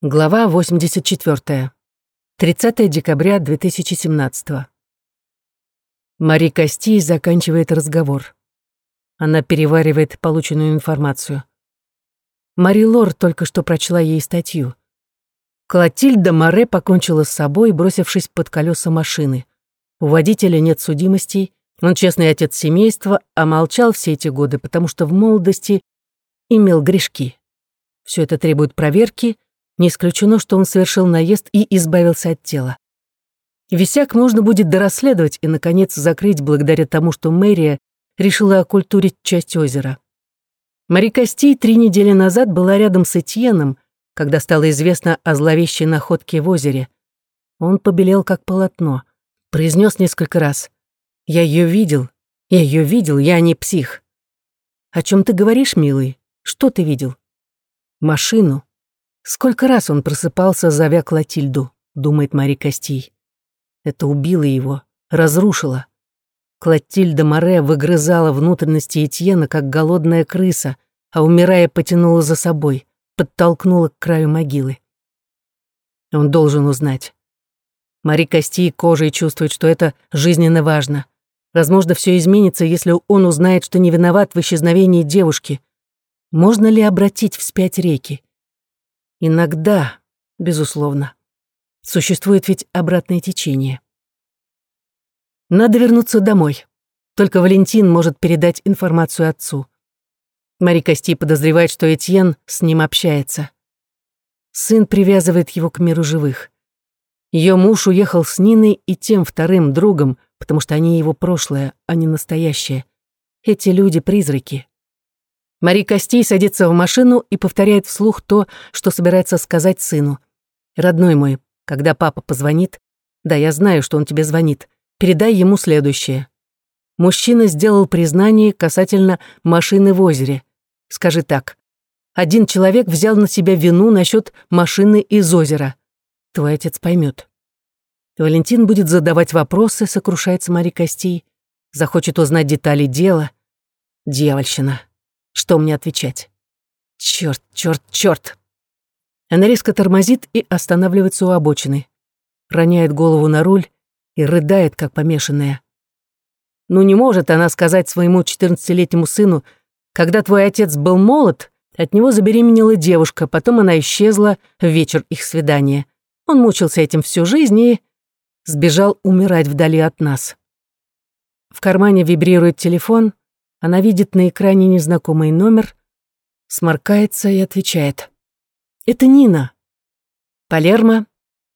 Глава 84. 30 декабря 2017. Мари Кости заканчивает разговор. Она переваривает полученную информацию. Мари Лор только что прочла ей статью. Клотильда Море покончила с собой, бросившись под колеса машины. У водителя нет судимостей, он честный отец семейства, а молчал все эти годы, потому что в молодости имел грешки. Все это требует проверки — не исключено, что он совершил наезд и избавился от тела. Висяк можно будет дорасследовать и, наконец, закрыть благодаря тому, что мэрия решила оккультурить часть озера. Мари Кости три недели назад была рядом с Этьеном, когда стало известно о зловещей находке в озере. Он побелел как полотно, произнес несколько раз. «Я ее видел, я ее видел, я не псих». «О чем ты говоришь, милый? Что ты видел?» «Машину. Сколько раз он просыпался, зовя Клотильду, думает Мари Костей. Это убило его, разрушило. Клотильда Море выгрызала внутренности Этьена, как голодная крыса, а, умирая, потянула за собой, подтолкнула к краю могилы. Он должен узнать. Мари Кости кожей чувствует, что это жизненно важно. Возможно, все изменится, если он узнает, что не виноват в исчезновении девушки. Можно ли обратить вспять реки? Иногда, безусловно. Существует ведь обратное течение. Надо вернуться домой. Только Валентин может передать информацию отцу. Мари Кости подозревает, что Этьен с ним общается. Сын привязывает его к миру живых. Ее муж уехал с Ниной и тем вторым другом, потому что они его прошлое, а не настоящее. Эти люди — призраки. Мари Костей садится в машину и повторяет вслух то, что собирается сказать сыну. «Родной мой, когда папа позвонит, да, я знаю, что он тебе звонит, передай ему следующее. Мужчина сделал признание касательно машины в озере. Скажи так. Один человек взял на себя вину насчет машины из озера. Твой отец поймет. Валентин будет задавать вопросы, сокрушается Мари Костей. Захочет узнать детали дела. Дьявольщина. Что мне отвечать? Черт, черт, черт. Она резко тормозит и останавливается у обочины. Роняет голову на руль и рыдает, как помешанная. Ну не может она сказать своему 14-летнему сыну, когда твой отец был молод, от него забеременела девушка, потом она исчезла в вечер их свидания. Он мучился этим всю жизнь и сбежал умирать вдали от нас. В кармане вибрирует телефон, она видит на экране незнакомый номер, сморкается и отвечает. «Это Нина». Палермо.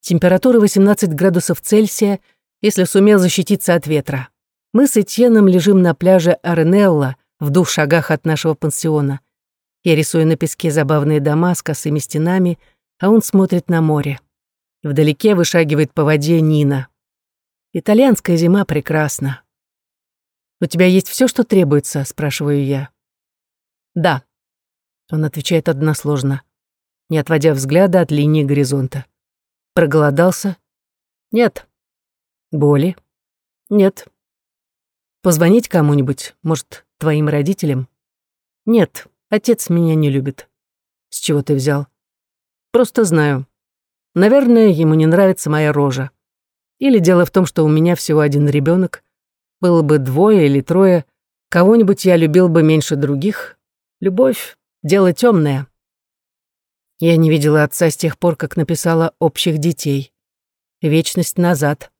Температура 18 градусов Цельсия, если сумел защититься от ветра. Мы с Этьеном лежим на пляже Аренелла в двух шагах от нашего пансиона. Я рисую на песке забавные дома с косыми стенами, а он смотрит на море. Вдалеке вышагивает по воде Нина. Итальянская зима прекрасна. «У тебя есть все, что требуется?» — спрашиваю я. «Да». Он отвечает односложно, не отводя взгляда от линии горизонта. «Проголодался?» «Нет». «Боли?» «Нет». «Позвонить кому-нибудь? Может, твоим родителям?» «Нет, отец меня не любит». «С чего ты взял?» «Просто знаю. Наверное, ему не нравится моя рожа. Или дело в том, что у меня всего один ребенок, было бы двое или трое, кого-нибудь я любил бы меньше других. Любовь — дело темное. Я не видела отца с тех пор, как написала «Общих детей». Вечность назад.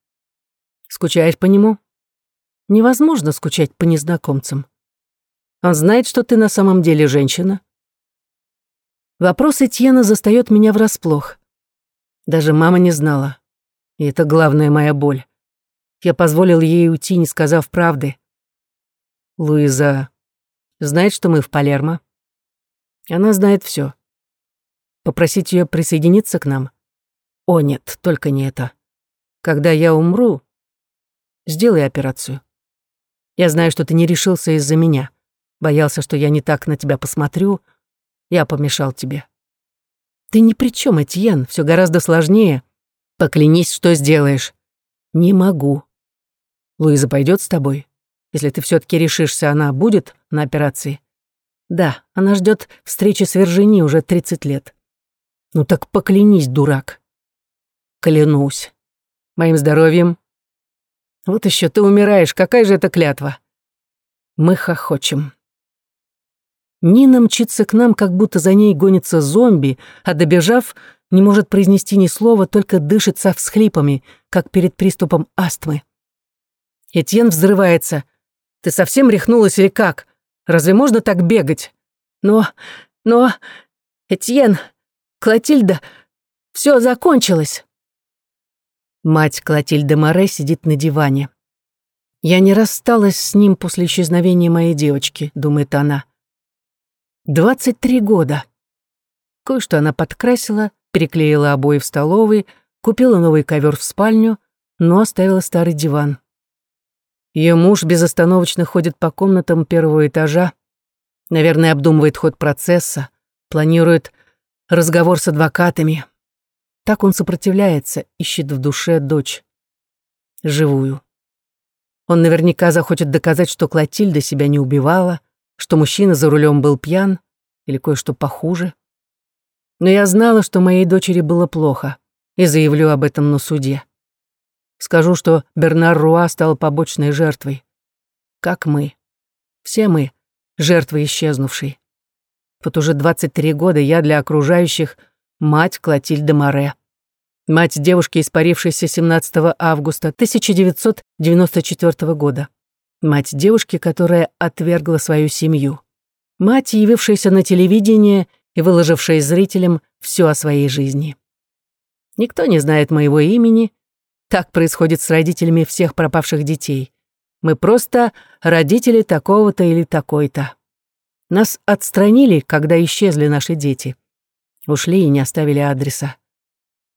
Скучаешь по нему? Невозможно скучать по незнакомцам. Он знает, что ты на самом деле женщина? Вопрос Этьена застаёт меня врасплох. Даже мама не знала. И это главная моя боль. Я позволил ей уйти, не сказав правды. Луиза знает, что мы в Палермо? Она знает все. Попросить ее присоединиться к нам? О, нет, только не это. Когда я умру, сделай операцию. Я знаю, что ты не решился из-за меня. Боялся, что я не так на тебя посмотрю. Я помешал тебе. Ты ни при чем, Этьен, все гораздо сложнее. Поклянись, что сделаешь. Не могу. Луиза пойдет с тобой? Если ты все таки решишься, она будет на операции? Да, она ждет встречи с Вержини уже 30 лет. Ну так поклянись, дурак. Клянусь. Моим здоровьем. Вот еще ты умираешь, какая же это клятва? Мы хохочем. Нина мчится к нам, как будто за ней гонится зомби, а добежав, не может произнести ни слова, только дышит со всхлипами, как перед приступом астмы. Этьен взрывается. «Ты совсем рехнулась или как? Разве можно так бегать?» «Но... но... Этьен... Клотильда... все закончилось!» Мать Клотильды Море сидит на диване. «Я не рассталась с ним после исчезновения моей девочки», — думает она. «Двадцать три года». Кое-что она подкрасила, переклеила обои в столовой, купила новый ковер в спальню, но оставила старый диван. Ее муж безостановочно ходит по комнатам первого этажа, наверное, обдумывает ход процесса, планирует разговор с адвокатами. Так он сопротивляется, ищет в душе дочь. Живую. Он наверняка захочет доказать, что Клотильда себя не убивала, что мужчина за рулем был пьян или кое-что похуже. Но я знала, что моей дочери было плохо, и заявлю об этом на суде. Скажу, что Бернар Руа стал побочной жертвой. Как мы. Все мы — жертвы исчезнувшей. Вот уже 23 года я для окружающих мать Клотильда Море. Мать девушки, испарившейся 17 августа 1994 года. Мать девушки, которая отвергла свою семью. Мать, явившаяся на телевидение и выложившая зрителям все о своей жизни. Никто не знает моего имени, так происходит с родителями всех пропавших детей. Мы просто родители такого-то или такой-то. Нас отстранили, когда исчезли наши дети. Ушли и не оставили адреса.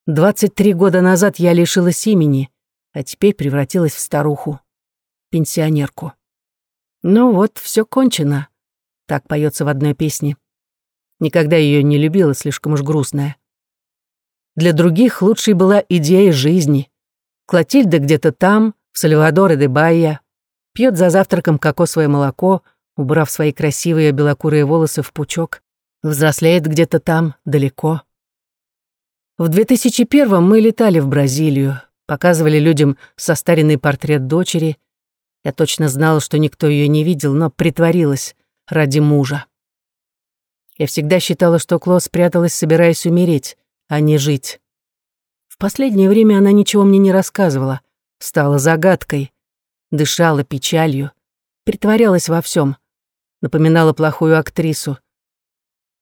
23 года назад я лишилась имени, а теперь превратилась в старуху, пенсионерку. Ну вот, все кончено. Так поется в одной песне. Никогда ее не любила, слишком уж грустная. Для других лучшей была идея жизни. Клотильда где-то там, в Сальвадоре де Байя, пьет за завтраком кокосовое молоко, убрав свои красивые белокурые волосы в пучок, взрослеет где-то там, далеко. В 2001 мы летали в Бразилию, показывали людям состаренный портрет дочери. Я точно знала, что никто ее не видел, но притворилась ради мужа. Я всегда считала, что Кло спряталась, собираясь умереть, а не жить. В последнее время она ничего мне не рассказывала, стала загадкой, дышала печалью, притворялась во всем, напоминала плохую актрису,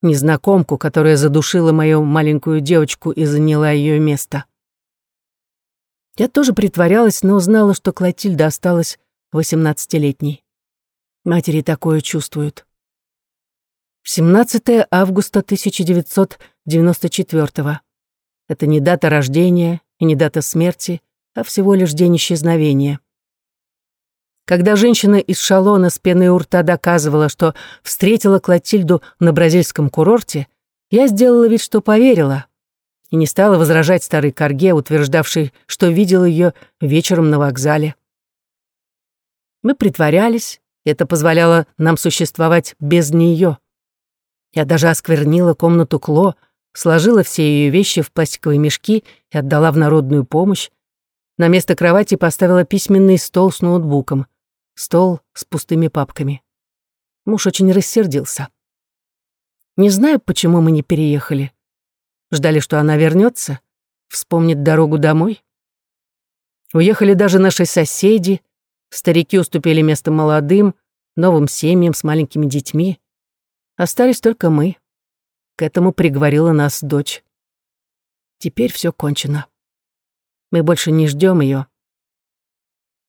незнакомку, которая задушила мою маленькую девочку и заняла ее место. Я тоже притворялась, но узнала, что Клотильда осталась восемнадцатилетней. Матери такое чувствуют. 17 августа 1994 -го. Это не дата рождения и не дата смерти, а всего лишь день исчезновения. Когда женщина из шалона с пеной у рта доказывала, что встретила Клотильду на бразильском курорте, я сделала вид, что поверила, и не стала возражать старой корге, утверждавшей, что видела ее вечером на вокзале. Мы притворялись, и это позволяло нам существовать без нее. Я даже осквернила комнату Кло, сложила все ее вещи в пластиковые мешки и отдала в народную помощь. На место кровати поставила письменный стол с ноутбуком, стол с пустыми папками. Муж очень рассердился. Не знаю, почему мы не переехали. Ждали, что она вернется, вспомнит дорогу домой. Уехали даже наши соседи, старики уступили место молодым, новым семьям с маленькими детьми. Остались только мы. К этому приговорила нас дочь. Теперь все кончено. Мы больше не ждем ее.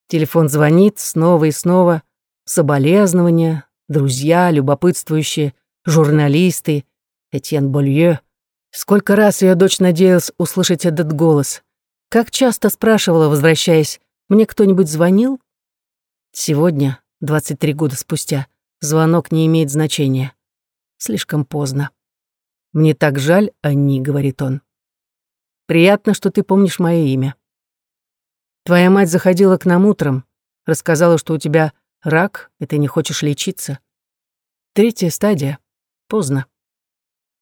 Телефон звонит снова и снова. Соболезнования, друзья, любопытствующие, журналисты, Этьен Болье. Сколько раз ее дочь надеялась услышать этот голос. Как часто спрашивала, возвращаясь, «Мне кто-нибудь звонил?» Сегодня, 23 года спустя, звонок не имеет значения. Слишком поздно. «Мне так жаль, Анни», — говорит он. «Приятно, что ты помнишь мое имя. Твоя мать заходила к нам утром, рассказала, что у тебя рак, и ты не хочешь лечиться. Третья стадия. Поздно.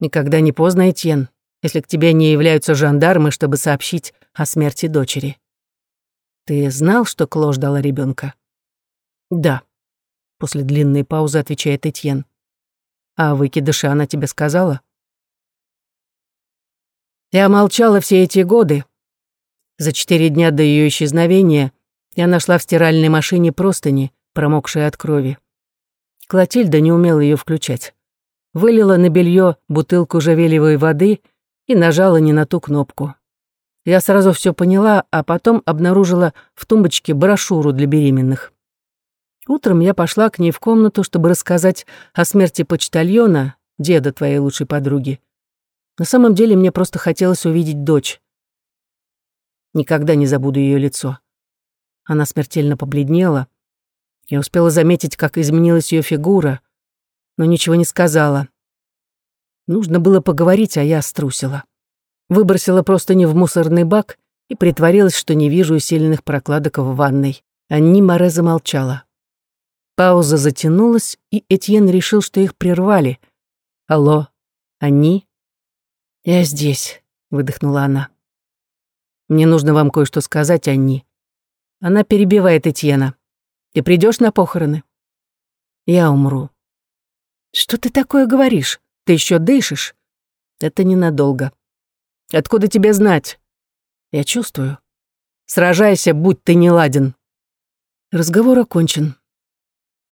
Никогда не поздно, Этьен. если к тебе не являются жандармы, чтобы сообщить о смерти дочери. Ты знал, что Кло ждала ребенка? Да. После длинной паузы отвечает Этьен. А выкидыши она тебе сказала? Я молчала все эти годы. За четыре дня до ее исчезновения я нашла в стиральной машине простыни, промокшие от крови. Клотильда не умела ее включать. Вылила на белье бутылку жавелевой воды и нажала не на ту кнопку. Я сразу все поняла, а потом обнаружила в тумбочке брошюру для беременных. Утром я пошла к ней в комнату, чтобы рассказать о смерти почтальона, деда твоей лучшей подруги. На самом деле мне просто хотелось увидеть дочь. Никогда не забуду ее лицо. Она смертельно побледнела. Я успела заметить, как изменилась ее фигура, но ничего не сказала. Нужно было поговорить, а я струсила. Выбросила просто не в мусорный бак и притворилась, что не вижу усиленных прокладок в ванной. Анни Море замолчала. Пауза затянулась, и Этьен решил, что их прервали. «Алло, Анни?» «Я здесь», — выдохнула она. «Мне нужно вам кое-что сказать, Анни». Она перебивает Этьена. «Ты придешь на похороны?» «Я умру». «Что ты такое говоришь? Ты еще дышишь?» «Это ненадолго». «Откуда тебе знать?» «Я чувствую». «Сражайся, будь ты не ладен». Разговор окончен.